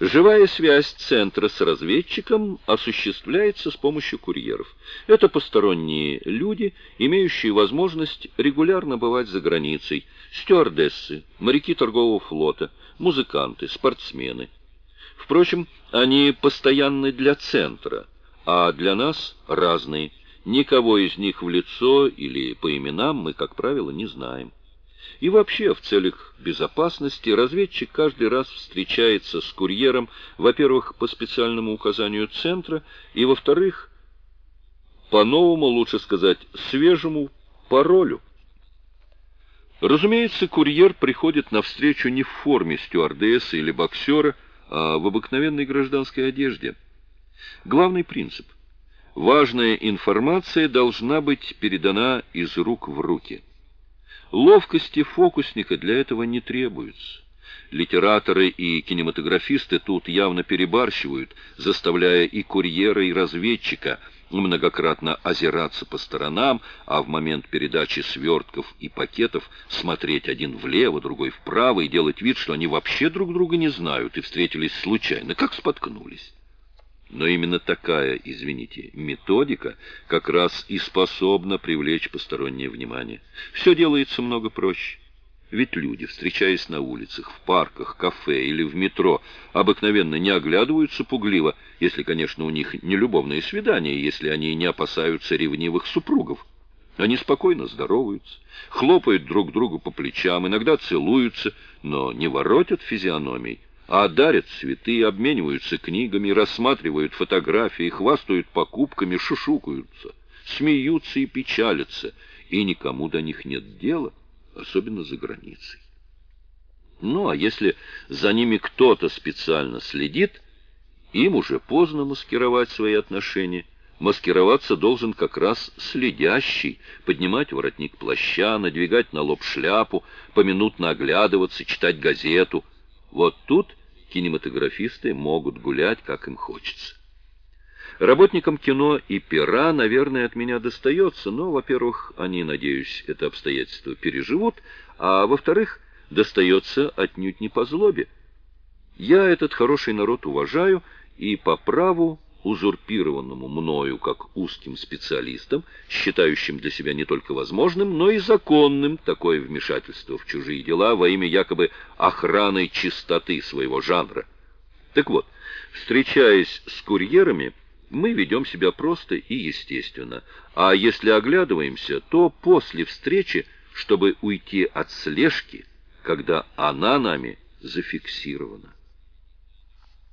Живая связь центра с разведчиком осуществляется с помощью курьеров. Это посторонние люди, имеющие возможность регулярно бывать за границей, стюардессы, моряки торгового флота, музыканты, спортсмены. Впрочем, они постоянны для центра, а для нас разные. Никого из них в лицо или по именам мы, как правило, не знаем. И вообще, в целях безопасности, разведчик каждый раз встречается с курьером, во-первых, по специальному указанию центра, и, во-вторых, по-новому, лучше сказать, свежему паролю. Разумеется, курьер приходит навстречу не в форме стюардесса или боксера, а в обыкновенной гражданской одежде. Главный принцип. Важная информация должна быть передана из рук в руки. Ловкости фокусника для этого не требуется. Литераторы и кинематографисты тут явно перебарщивают, заставляя и курьера, и разведчика многократно озираться по сторонам, а в момент передачи свертков и пакетов смотреть один влево, другой вправо и делать вид, что они вообще друг друга не знают и встретились случайно, как споткнулись. Но именно такая, извините, методика как раз и способна привлечь постороннее внимание. Все делается много проще. Ведь люди, встречаясь на улицах, в парках, кафе или в метро, обыкновенно не оглядываются пугливо, если, конечно, у них не любовные свидания, если они не опасаются ревнивых супругов. Они спокойно здороваются, хлопают друг другу по плечам, иногда целуются, но не воротят физиономий, а дарят цветы, обмениваются книгами, рассматривают фотографии, хвастают покупками, шушукаются, смеются и печалятся, и никому до них нет дела, особенно за границей. Ну, а если за ними кто-то специально следит, им уже поздно маскировать свои отношения. Маскироваться должен как раз следящий, поднимать воротник плаща, надвигать на лоб шляпу, поминутно оглядываться, читать газету. Вот тут кинематографисты могут гулять, как им хочется. Работникам кино и пера, наверное, от меня достается, но, во-первых, они, надеюсь, это обстоятельство переживут, а, во-вторых, достается отнюдь не по злобе. Я этот хороший народ уважаю и по праву узурпированному мною как узким специалистом, считающим для себя не только возможным, но и законным такое вмешательство в чужие дела во имя якобы охраны чистоты своего жанра. Так вот, встречаясь с курьерами, мы ведем себя просто и естественно, а если оглядываемся, то после встречи, чтобы уйти от слежки, когда она нами зафиксирована.